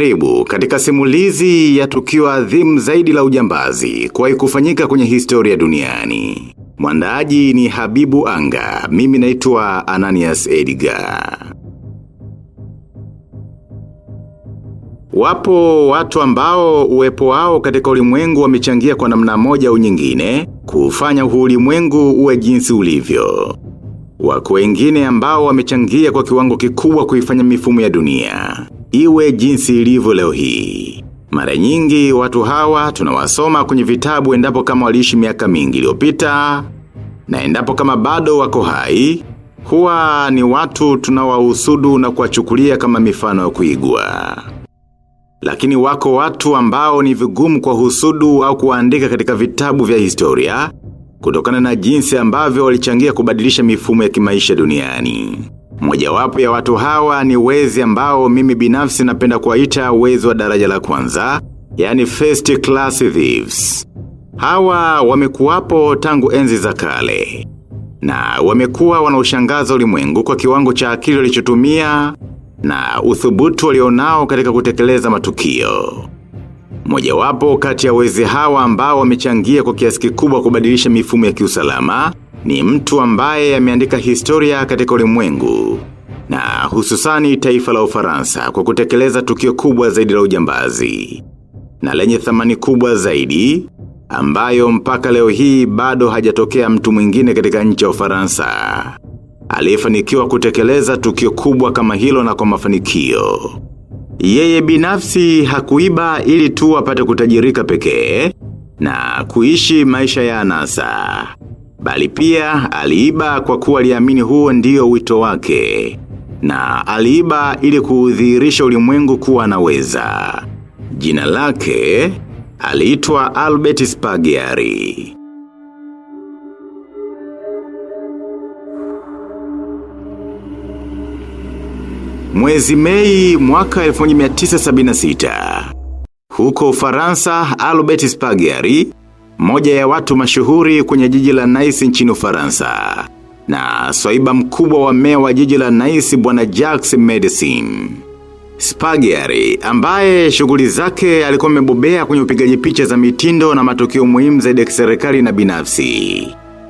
Karibu katika simulizi ya tukio adhimu zaidi la ujambazi kwa kufanyika kwenye historia duniani. Mwandaaji ni Habibu Anga, mimi naitwa Ananias Edgar. Wapo watu ambao uwepo wao katika ulimwengu wamechangia kwa namna moja au nyingine, kufanya huu ulimwengu uwe jinsi ulivyo. Wako wengine ambao wamechangia kwa kiwango kikubwa kuifanya mifumo ya dunia. Iwe jinsi ilivyo leo hii. Mara nyingi watu hawa tunawasoma kwenye vitabu endapo kama waliishi miaka mingi iliyopita na endapo kama bado wako hai, huwa ni watu tunawahusudu na kuwachukulia kama mifano ya kuigwa. Lakini wako watu ambao ni vigumu kwa husudu au kuandika katika vitabu vya historia, kutokana na jinsi ambavyo walichangia kubadilisha mifumo ya kimaisha duniani. Mojawapo ya watu hawa ni wezi ambao mimi binafsi napenda kuwaita wezi wa daraja la kwanza, yani first class thieves. Hawa wamekuwapo tangu enzi za kale. Na wamekuwa wanaushangaza ulimwengu kwa kiwango cha akili walichotumia na uthubutu walionao katika kutekeleza matukio. Mojawapo kati ya wezi hawa ambao wamechangia kwa kiasi kikubwa kubadilisha mifumo ya kiusalama ni mtu ambaye ameandika historia katika ulimwengu na hususani taifa la Ufaransa kwa kutekeleza tukio kubwa zaidi la ujambazi na lenye thamani kubwa zaidi ambayo mpaka leo hii bado hajatokea mtu mwingine katika nchi ya Ufaransa aliyefanikiwa kutekeleza tukio kubwa kama hilo na kwa mafanikio. Yeye binafsi hakuiba ili tu apate kutajirika pekee na kuishi maisha ya anasa. Bali pia aliiba kwa kuwa aliamini huo ndiyo wito wake. Na aliiba ili kuudhihirisha ulimwengu kuwa anaweza. Jina lake aliitwa Albert Spagiari. Mwezi mei mwaka 1976. Huko Ufaransa, Albert Spagiari, moja ya watu mashuhuri kwenye jiji la Nice nchini Ufaransa. Na swaiba mkubwa wa mea wa jiji la Nice bwana Jacques Medicine. Spagiari, ambaye shughuli zake alikuwa amebobea kwenye upigaji picha za mitindo na matukio muhimu zaidi ya kiserikali na binafsi.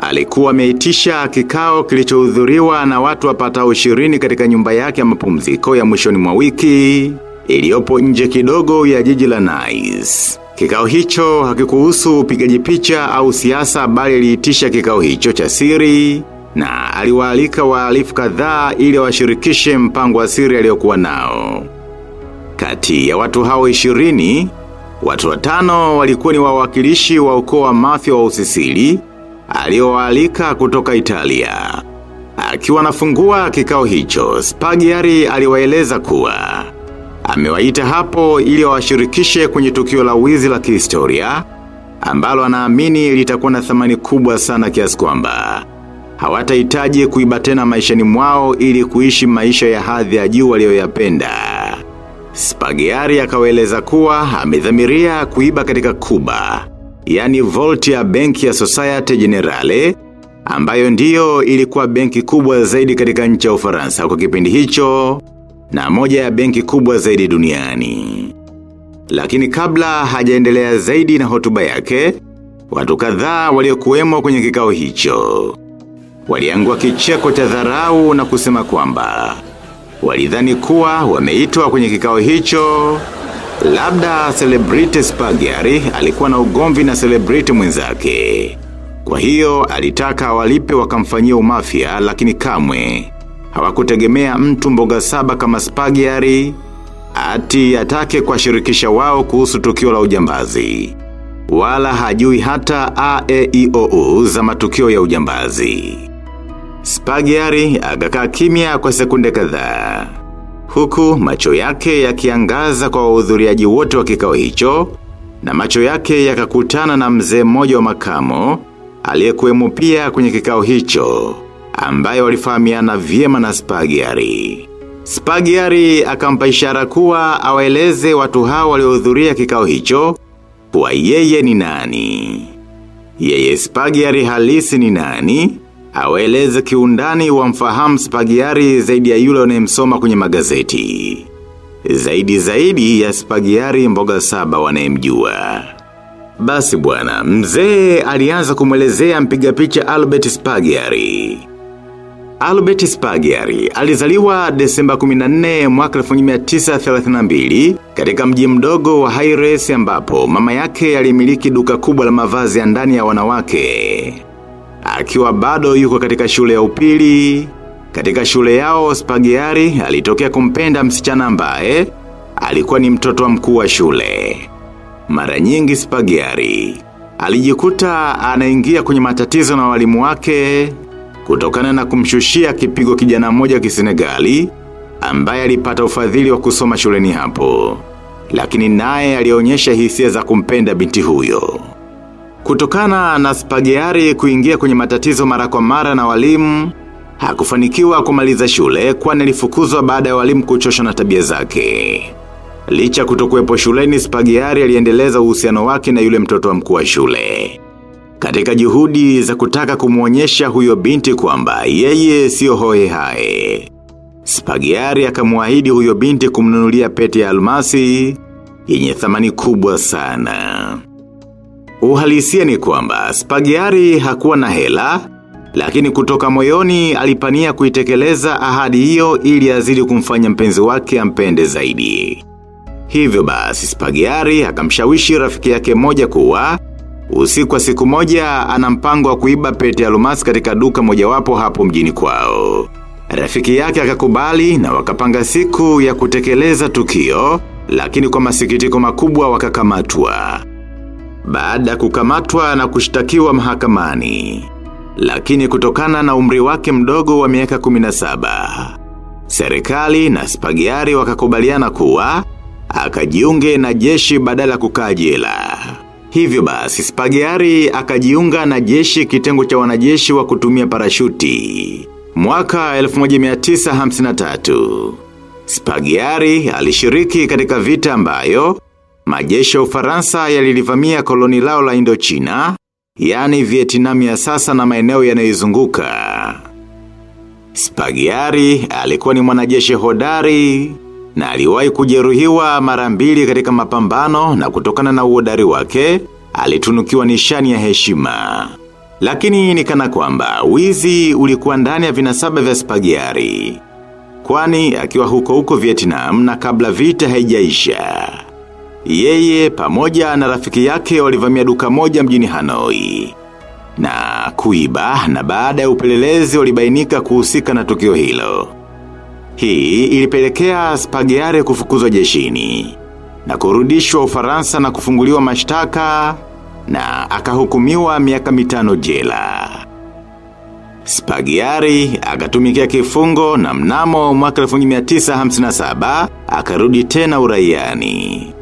Alikuwa ameitisha kikao kilichohudhuriwa na watu wapatao ishirini katika nyumba yake ya mapumziko ya mwishoni mwa wiki, iliyopo nje kidogo ya jiji la Nice. Kikao hicho hakikuhusu upigaji picha au siasa bali aliitisha kikao hicho cha siri na aliwaalika waalifu kadhaa ili washirikishe mpango wa siri aliyokuwa nao. Kati ya watu hao ishirini, watu watano walikuwa ni wawakilishi wa ukoo wa mafia wa usisili, aliowaalika kutoka Italia. Akiwa anafungua kikao hicho, Spagiari aliwaeleza kuwa. Amewaita hapo ili washirikishe kwenye tukio la wizi la kihistoria, ambalo anaamini litakuwa na thamani kubwa sana kiasi kwamba. Hawatahitaji kuiba tena maishani mwao ili kuishi maisha ya hadhi ya juu waliyoyapenda Spagiari akawaeleza kuwa amedhamiria kuiba katika Kuba, yani vault ya benki ya Societe Generale, ambayo ndiyo ilikuwa benki kubwa zaidi katika nchi ya Ufaransa kwa kipindi hicho, na moja ya benki kubwa zaidi duniani. Lakini kabla hajaendelea zaidi na hotuba yake, watu kadhaa waliokuwemo kwenye kikao hicho. Waliangua kicheko cha dharau na kusema kwamba walidhani kuwa wameitwa kwenye kikao hicho labda celebrity Spagiari alikuwa na ugomvi na celebrity mwenzake. Kwa hiyo alitaka walipe wakamfanyia umafia lakini kamwe hawakutegemea mtu mboga saba kama Spagiari ati atake kwa shirikisha wao kuhusu tukio la ujambazi. Wala hajui hata AEIOU za matukio ya ujambazi. Spagiari agakaa kimya kwa sekunde kadhaa. Huku macho yake yakiangaza kwa wahudhuriaji wote wa kikao hicho na macho yake yakakutana na mzee mmoja wa makamo aliyekuwemo pia kwenye kikao hicho ambaye walifahamiana vyema na Spagiari. Spagiari akampa ishara kuwa awaeleze watu hao waliohudhuria kikao hicho kuwa yeye ni nani. Yeye Spagiari halisi ni nani? Aweleze kiundani wa mfahamu Spagiari zaidi ya yule unayemsoma kwenye magazeti. Zaidi zaidi ya spagiari mboga saba wanayemjua. Basi bwana, mzee alianza kumwelezea mpiga picha Albert Spagiari. Albert Spagiari alizaliwa Desemba 14 mwaka 1932 katika mji mdogo wa Haires ambapo mama yake alimiliki duka kubwa la mavazi ya ndani ya wanawake. Akiwa bado yuko katika shule ya upili, katika shule yao Spagiari alitokea kumpenda msichana ambaye alikuwa ni mtoto wa mkuu wa shule. Mara nyingi Spagiari alijikuta anaingia kwenye matatizo na walimu wake kutokana na kumshushia kipigo kijana mmoja kisenegali ambaye alipata ufadhili wa kusoma shuleni hapo. Lakini naye alionyesha hisia za kumpenda binti huyo. Kutokana na spagiari kuingia kwenye matatizo mara kwa mara na walimu, hakufanikiwa kumaliza shule kwani alifukuzwa baada ya walimu kuchosha na tabia zake. Licha kutokuwepo shuleni spagiari aliendeleza uhusiano wake na yule mtoto wa mkuu wa shule. Katika juhudi za kutaka kumuonyesha huyo binti kwamba yeye sio hohe hae. Spagiari akamuahidi huyo binti kumnunulia pete ya almasi yenye thamani kubwa sana. Uhalisia ni kwamba Spagiari hakuwa na hela, lakini kutoka moyoni alipania kuitekeleza ahadi hiyo ili azidi kumfanya mpenzi wake ampende zaidi. Hivyo basi Spagiari akamshawishi rafiki yake moja kuwa, usiku wa siku moja ana mpango wa kuiba pete ya almasi katika duka mojawapo hapo mjini kwao. Rafiki yake akakubali na wakapanga siku ya kutekeleza tukio, lakini kwa masikitiko makubwa wakakamatwa. Baada kukamatwa na kushtakiwa mahakamani. Lakini kutokana na umri wake mdogo wa miaka 17. Serikali na spagiari wakakubaliana kuwa, akajiunge na jeshi badala kukaa jela. Hivyo basi spagiari akajiunga na jeshi kitengo cha wanajeshi wa kutumia parashuti. Mwaka 1953. Spagiari alishiriki katika vita ambayo, majeshi ya ufaransa yalilivamia koloni lao la Indochina, yani Vietnam ya sasa na maeneo yanayoizunguka. Spagiari alikuwa ni mwanajeshi hodari, na aliwahi kujeruhiwa mara mbili katika mapambano na kutokana na uodari wake, alitunukiwa nishani ya heshima. Lakini ni kana kwamba, wizi ulikuwa ndani ya vinasaba vya spagiari. Kwani akiwa huko huko Vietnam na kabla vita haijaisha. Yeye pamoja na rafiki yake walivamia duka moja mjini Hanoi. Na kuiba na baada ya upelelezi walibainika kuhusika na tukio hilo. Hii ilipelekea spagiare kufukuzwa jeshini. Na kurudishwa ufaransa na kufunguliwa mashtaka na akahukumiwa miaka mitano jela. Spagiari akatumikia kifungo na mnamo mwaka 1957 akarudi tena uraiani.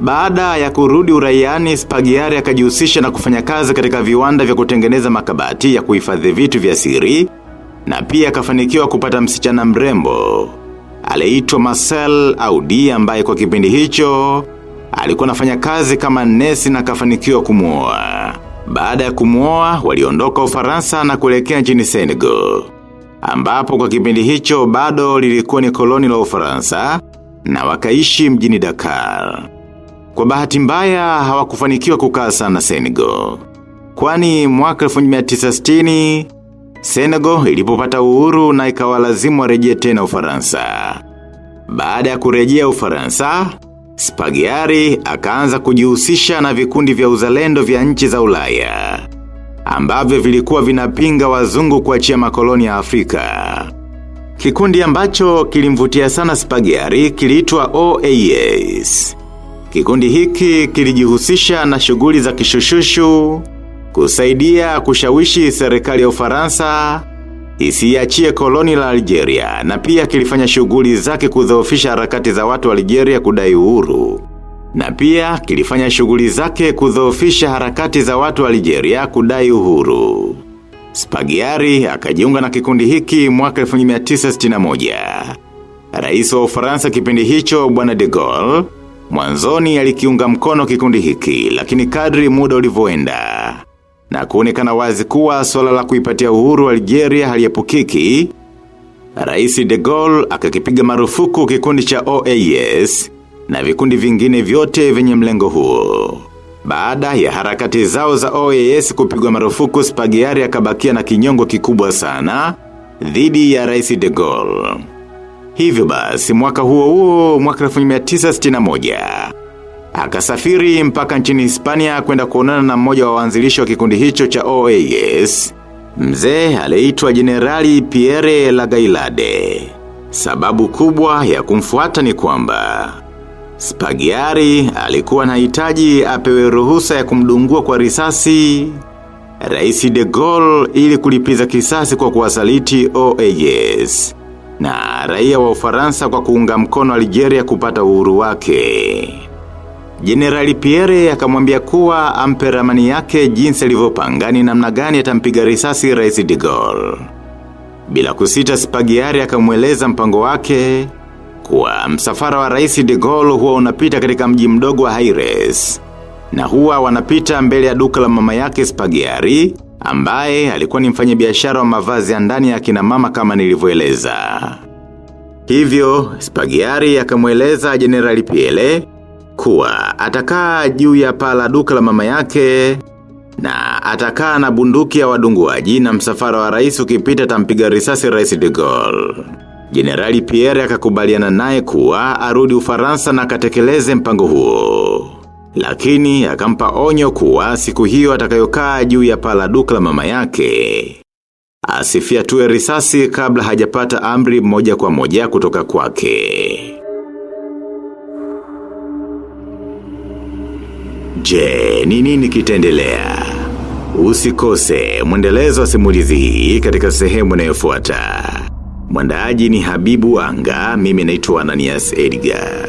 Baada ya kurudi uraiani, Spagiari akajihusisha na kufanya kazi katika viwanda vya kutengeneza makabati ya kuhifadhi vitu vya siri, na pia akafanikiwa kupata msichana mrembo. Aliitwa Marcel Audi ambaye kwa kipindi hicho, alikuwa anafanya kazi kama nesi na akafanikiwa kumuoa. Baada ya kumuoa, waliondoka ufaransa na kuelekea nchini Senegal. Ambapo kwa kipindi hicho bado lilikuwa ni koloni la ufaransa na wakaishi mjini Dakar. Kwa bahati mbaya hawakufanikiwa kukaa sana Senegal. Kwani mwaka 1960, Senegal ilipopata uhuru na ikawalazimu warejee tena ufaransa. Baada ya kurejea ufaransa, Spagiari akaanza kujihusisha na vikundi vya uzalendo vya nchi za ulaya. Ambavyo vilikuwa vinapinga wazungu kuachia makoloni ya Afrika. Kikundi ambacho kilimvutia sana Spagiari kiliitwa OAS. Kikundi hiki kilijihusisha na shughuli za kishushushu, kusaidia kushawishi serikali ya ufaransa, isiachie koloni la Algeria na pia kilifanya shughuli zake kudhoofisha harakati za watu wa Algeria kudai uhuru. Na pia kilifanya shughuli zake kudhoofisha harakati za watu wa Algeria kudai uhuru. Spagiari akajiunga na kikundi hiki mwaka 1961. Rais wa Ufaransa kipindi hicho bwana de Gaulle, mwanzoni alikiunga mkono kikundi hiki, lakini kadri muda ulivyoenda na kuonekana wazi kuwa swala la kuipatia uhuru Algeria haliepukiki, Rais de Gaulle akakipiga marufuku kikundi cha OAS na vikundi vingine vyote vyenye mlengo huo. Baada ya harakati zao za OAS kupigwa marufuku Spagiari akabakia na kinyongo kikubwa sana dhidi ya Rais de Gaulle. Hivyo basi mwaka huo huo mwaka 1961 akasafiri mpaka nchini Hispania kwenda kuonana na mmoja wa waanzilishi wa kikundi hicho cha OAS, mzee aliyeitwa Generali Pierre Lagailade. Sababu kubwa ya kumfuata ni kwamba Spagiari alikuwa na hitaji apewe ruhusa ya kumdungua kwa risasi Raisi de Gaulle ili kulipiza kisasi kwa kuwasaliti OAS na raia wa Ufaransa kwa kuunga mkono Algeria kupata uhuru wake. Generali Pierre akamwambia kuwa ampe ramani yake jinsi alivyopanga ni namna gani atampiga risasi Rais de Gaulle. Bila kusita Spagiari akamweleza mpango wake kuwa msafara wa Rais de Gaulle huwa unapita katika mji mdogo wa Haires. Na huwa wanapita mbele ya duka la mama yake Spagiari, ambaye alikuwa ni mfanyabiashara wa mavazi ya ndani ya kina mama kama nilivyoeleza. Hivyo, Spagiari akamweleza Jenerali Piele kuwa atakaa juu ya pala la duka la mama yake na atakaa na bunduki ya wadunguaji na msafara wa rais ukipita tampiga risasi rais de Gaulle. Generali Pierre akakubaliana naye kuwa arudi Ufaransa na akatekeleze mpango huo. Lakini akampa onyo kuwa siku hiyo atakayokaa juu ya pala duka la mama yake. Asifia tuwe risasi kabla hajapata amri moja kwa moja kutoka kwake. Je, ni nini kitendelea? Usikose mwendelezo wa simulizi hii katika sehemu inayofuata. Mwandaaji ni Habibu Anga, mimi naitwa Ananias Edgar.